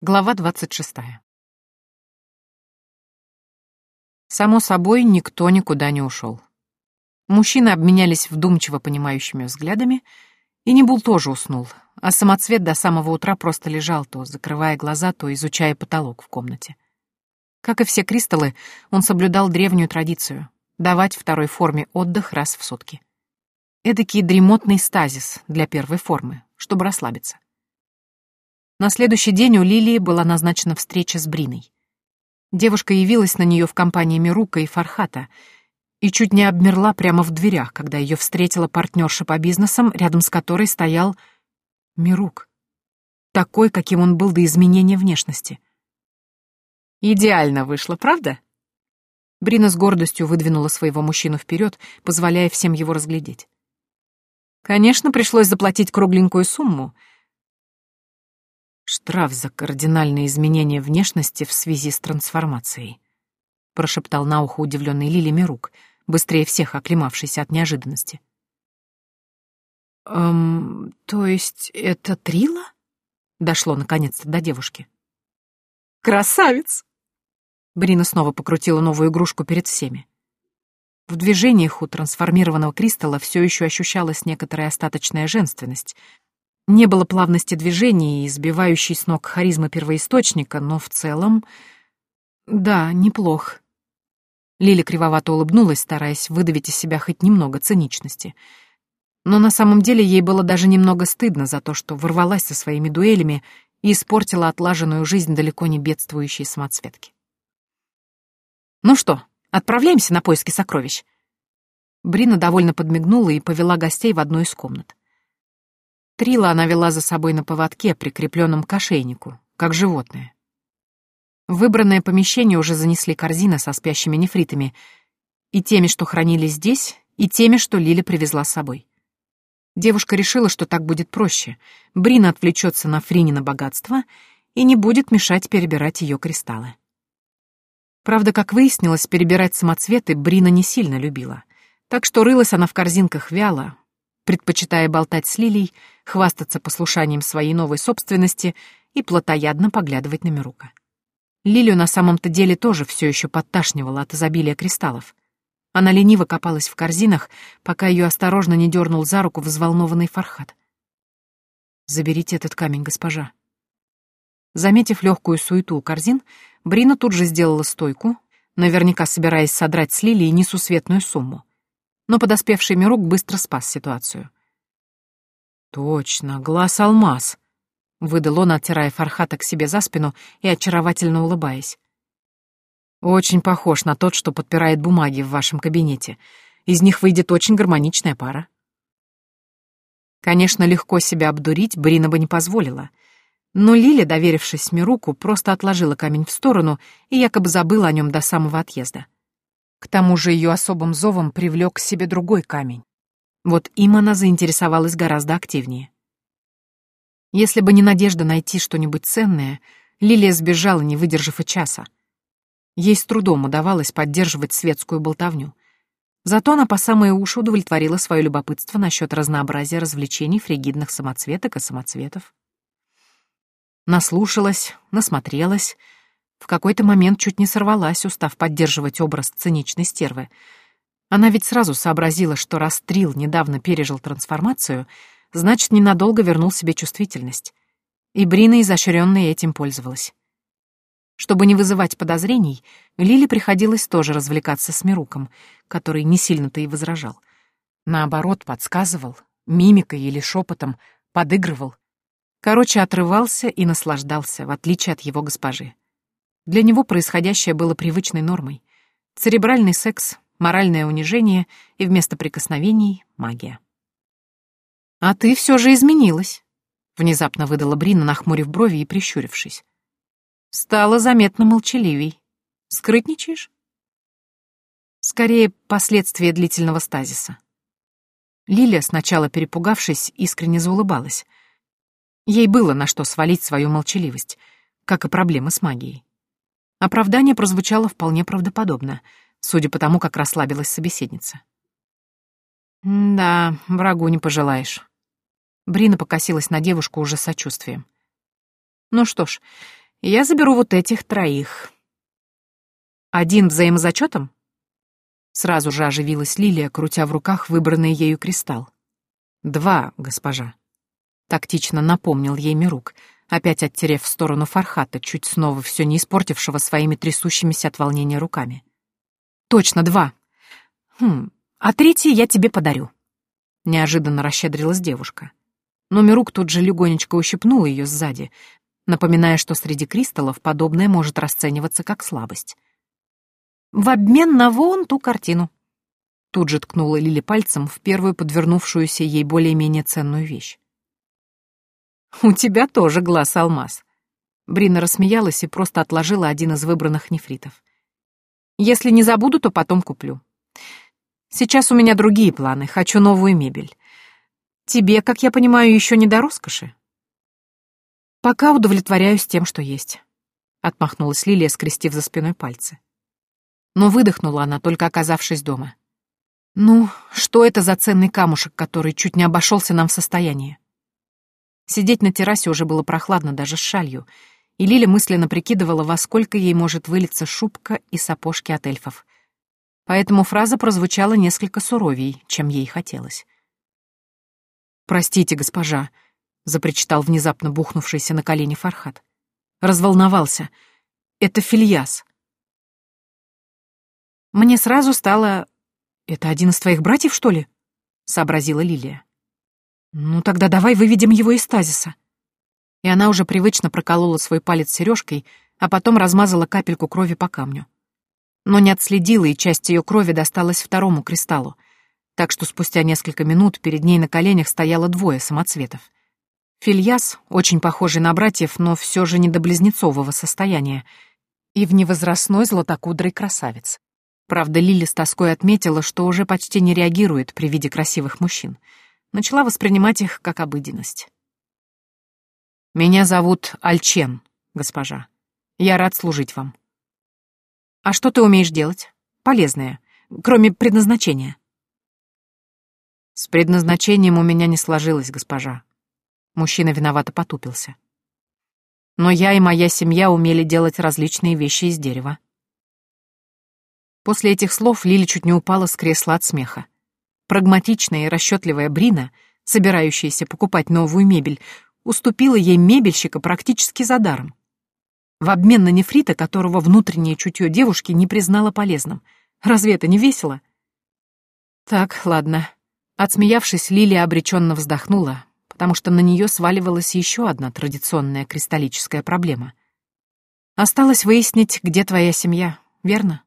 Глава 26. Само собой, никто никуда не ушел. Мужчины обменялись вдумчиво понимающими взглядами, и Небул тоже уснул, а самоцвет до самого утра просто лежал, то закрывая глаза, то изучая потолок в комнате. Как и все кристаллы, он соблюдал древнюю традицию — давать второй форме отдых раз в сутки. Эдакий дремотный стазис для первой формы, чтобы расслабиться. На следующий день у Лилии была назначена встреча с Бриной. Девушка явилась на нее в компании Мирука и Фархата и чуть не обмерла прямо в дверях, когда ее встретила партнерша по бизнесам, рядом с которой стоял Мирук. Такой, каким он был до изменения внешности. Идеально вышло, правда? Брина с гордостью выдвинула своего мужчину вперед, позволяя всем его разглядеть. Конечно, пришлось заплатить кругленькую сумму — Штраф за кардинальные изменения внешности в связи с трансформацией. Прошептал на ухо удивленный Лили Мирук, быстрее всех оклемавшийся от неожиданности. «Эм, то есть это Трила?» Дошло наконец-то до девушки. «Красавец!» Брина снова покрутила новую игрушку перед всеми. В движениях у трансформированного кристалла все еще ощущалась некоторая остаточная женственность, не было плавности движений и сбивающей с ног харизмы первоисточника, но в целом... Да, неплох. Лиля кривовато улыбнулась, стараясь выдавить из себя хоть немного циничности. Но на самом деле ей было даже немного стыдно за то, что ворвалась со своими дуэлями и испортила отлаженную жизнь далеко не бедствующей самоцветки. «Ну что, отправляемся на поиски сокровищ?» Брина довольно подмигнула и повела гостей в одну из комнат. Трила она вела за собой на поводке, прикрепленном к ошейнику, как животное. В выбранное помещение уже занесли корзины со спящими нефритами, и теми, что хранились здесь, и теми, что Лиля привезла с собой. Девушка решила, что так будет проще. Брина отвлечется на Фринина богатство и не будет мешать перебирать ее кристаллы. Правда, как выяснилось, перебирать самоцветы Брина не сильно любила, так что рылась она в корзинках вяло, предпочитая болтать с Лилей, хвастаться послушанием своей новой собственности и плотоядно поглядывать на Мирука. Лилию на самом-то деле тоже все еще подташнивала от изобилия кристаллов. Она лениво копалась в корзинах, пока ее осторожно не дернул за руку взволнованный Фархат. «Заберите этот камень, госпожа». Заметив легкую суету у корзин, Брина тут же сделала стойку, наверняка собираясь содрать с Лилии несусветную сумму но подоспевший Мирук быстро спас ситуацию. «Точно, глаз-алмаз», — выдал он, оттирая Фархата к себе за спину и очаровательно улыбаясь. «Очень похож на тот, что подпирает бумаги в вашем кабинете. Из них выйдет очень гармоничная пара». Конечно, легко себя обдурить Брина бы не позволила, но Лиля, доверившись Мируку, просто отложила камень в сторону и якобы забыла о нем до самого отъезда. К тому же ее особым зовом привлек к себе другой камень. Вот им она заинтересовалась гораздо активнее. Если бы не надежда найти что-нибудь ценное, Лилия сбежала, не выдержав и часа. Ей с трудом удавалось поддерживать светскую болтовню. Зато она по самые уши удовлетворила свое любопытство насчет разнообразия развлечений фригидных самоцветок и самоцветов. Наслушалась, насмотрелась — в какой-то момент чуть не сорвалась, устав поддерживать образ циничной стервы. Она ведь сразу сообразила, что раз Трил недавно пережил трансформацию, значит, ненадолго вернул себе чувствительность. И Брина изощрённо этим пользовалась. Чтобы не вызывать подозрений, Лиле приходилось тоже развлекаться с Мируком, который не сильно-то и возражал. Наоборот, подсказывал, мимикой или шепотом, подыгрывал. Короче, отрывался и наслаждался, в отличие от его госпожи. Для него происходящее было привычной нормой. Церебральный секс, моральное унижение и вместо прикосновений — магия. «А ты все же изменилась», — внезапно выдала Брина, нахмурив брови и прищурившись. «Стала заметно молчаливей. Скрытничаешь?» Скорее, последствия длительного стазиса. Лилия, сначала перепугавшись, искренне заулыбалась. Ей было на что свалить свою молчаливость, как и проблемы с магией. Оправдание прозвучало вполне правдоподобно, судя по тому, как расслабилась собеседница. «Да, врагу не пожелаешь». Брина покосилась на девушку уже сочувствием. «Ну что ж, Я заберу вот этих троих. Один взаимозачетом? Сразу же оживилась Лилия, крутя в руках выбранный ею кристалл. Два, госпожа. Тактично напомнил ей Мирук, опять оттерев в сторону Фархата, чуть снова все не испортившего своими трясущимися от волнения руками. Точно, два. Хм, а третий я тебе подарю. Неожиданно расщедрилась девушка. Но Мирук тут же легонечко ущипнул ее сзади, напоминая, что среди кристаллов подобное может расцениваться как слабость. «В обмен на вон ту картину». Тут же ткнула Лили пальцем в первую подвернувшуюся ей более-менее ценную вещь. «У тебя тоже глаз алмаз». Брина рассмеялась и просто отложила один из выбранных нефритов. «Если не забуду, то потом куплю. Сейчас у меня другие планы, хочу новую мебель. Тебе, как я понимаю, еще не до роскоши?» «Пока удовлетворяюсь тем, что есть», — отмахнулась Лилия, скрестив за спиной пальцы. Но выдохнула она, только оказавшись дома. «Ну, что это за ценный камушек, который чуть не обошелся нам в состоянии?» Сидеть на террасе уже было прохладно даже с шалью, и Лиля мысленно прикидывала, во сколько ей может вылиться шубка и сапожки от эльфов. Поэтому фраза прозвучала несколько суровей, чем ей хотелось. «Простите, госпожа», запричитал внезапно бухнувшийся на колени Фархат. Разволновался. Это Фильяс. Мне сразу стало... Это один из твоих братьев, что ли? Сообразила Лилия. Ну тогда давай выведем его из стазиса. И она уже привычно проколола свой палец сережкой, а потом размазала капельку крови по камню. Но не отследила, и часть ее крови досталась второму кристаллу, так что спустя несколько минут перед ней на коленях стояло двое самоцветов — Фильяс, очень похожий на братьев, но все же не до близнецового состояния, и в невозрастной златокудрый красавец. Правда, Лили с тоской отметила, что уже почти не реагирует при виде красивых мужчин. Начала воспринимать их как обыденность. «Меня зовут Альчен, госпожа. Я рад служить вам». «А что ты умеешь делать? Полезное, кроме предназначения?» «С предназначением у меня не сложилось, госпожа», Мужчина виновато потупился. Но я и моя семья умели делать различные вещи из дерева. После этих слов Лили чуть не упала с кресла от смеха. Прагматичная и расчетливая Брина, собирающаяся покупать новую мебель, уступила ей мебельщика практически за даром. В обмен на нефрита, которого внутреннее чутье девушки не признало полезным. Разве это не весело? Так, ладно. Отсмеявшись, Лилия обреченно вздохнула, потому что на нее сваливалась еще одна традиционная кристаллическая проблема. Осталось выяснить, где твоя семья, верно?